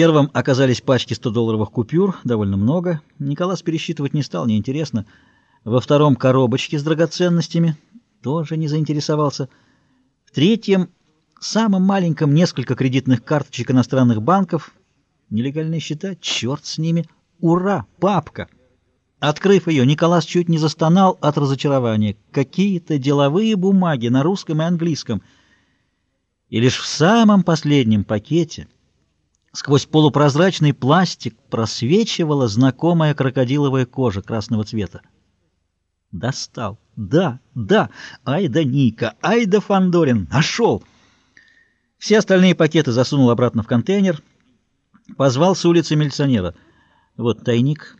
первом оказались пачки 100-долларовых купюр, довольно много. Николас пересчитывать не стал, неинтересно. Во втором — коробочки с драгоценностями, тоже не заинтересовался. В третьем, самом маленьком, несколько кредитных карточек иностранных банков. Нелегальные счета, черт с ними. Ура, папка! Открыв ее, Николас чуть не застонал от разочарования. Какие-то деловые бумаги на русском и английском. И лишь в самом последнем пакете, сквозь полупрозрачный пластик, просвечивала знакомая крокодиловая кожа красного цвета. Достал. Да, да. Ай да Ника, ай да Фандорин. Нашел. Все остальные пакеты засунул обратно в контейнер. Позвал с улицы милиционера. Вот тайник.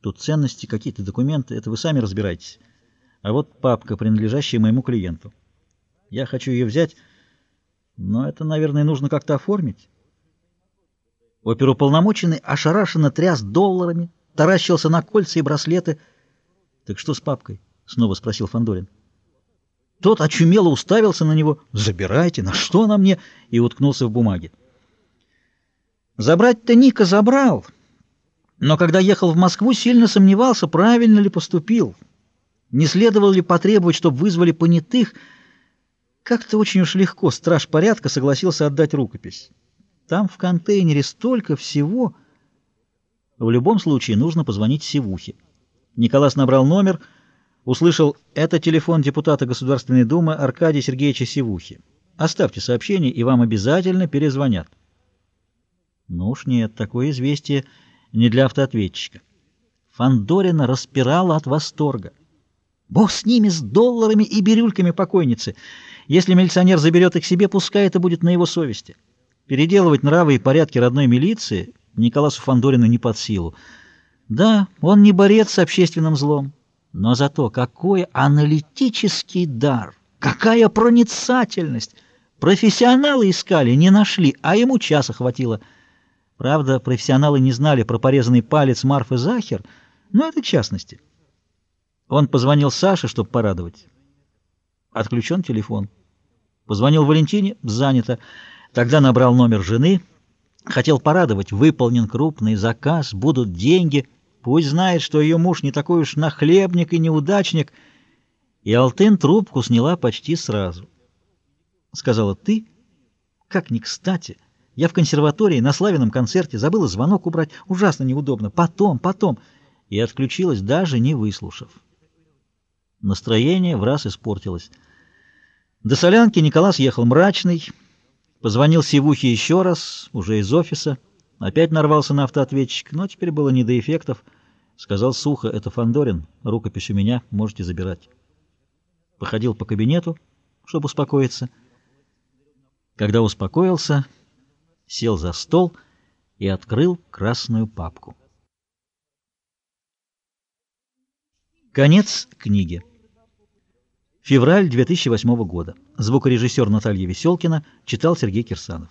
Тут ценности, какие-то документы. Это вы сами разбирайтесь. А вот папка, принадлежащая моему клиенту. Я хочу ее взять, но это, наверное, нужно как-то оформить. Оперуполномоченный ошарашенно тряс долларами, таращился на кольца и браслеты. «Так что с папкой?» — снова спросил Фандорин. Тот очумело уставился на него. «Забирайте, на что она мне?» и уткнулся в бумаге. Забрать-то Ника забрал, но когда ехал в Москву, сильно сомневался, правильно ли поступил. Не следовало ли потребовать, чтобы вызвали понятых? Как-то очень уж легко страж порядка согласился отдать рукопись. Там в контейнере столько всего. В любом случае нужно позвонить Севухе. Николас набрал номер, услышал «Это телефон депутата Государственной Думы Аркадия Сергеевича Севухи. Оставьте сообщение, и вам обязательно перезвонят». Ну уж нет, такое известие не для автоответчика. Фандорина распирала от восторга. Бог с ними, с долларами и бирюльками покойницы. Если милиционер заберет их себе, пускай это будет на его совести. Переделывать нравы и порядки родной милиции Николасу Фандорину не под силу. Да, он не борец с общественным злом, но зато какой аналитический дар, какая проницательность! Профессионалы искали, не нашли, а ему часа хватило — Правда, профессионалы не знали про порезанный палец Марфы Захер, но это частности. Он позвонил Саше, чтобы порадовать. Отключен телефон. Позвонил Валентине, занято. Тогда набрал номер жены. Хотел порадовать, выполнен крупный заказ, будут деньги. Пусть знает, что ее муж не такой уж нахлебник и неудачник. И Алтын трубку сняла почти сразу. Сказала, ты, как ни кстати, — я в консерватории на славяном концерте забыла звонок убрать. Ужасно неудобно. Потом, потом. И отключилась, даже не выслушав. Настроение в раз испортилось. До солянки Николас ехал мрачный. Позвонил Сивухе еще раз, уже из офиса. Опять нарвался на автоответчик, но теперь было не до эффектов. Сказал сухо, это Фандорин, рукопись у меня, можете забирать. Походил по кабинету, чтобы успокоиться. Когда успокоился сел за стол и открыл красную папку. Конец книги. Февраль 2008 года. Звукорежиссер Наталья Веселкина читал Сергей Кирсанов.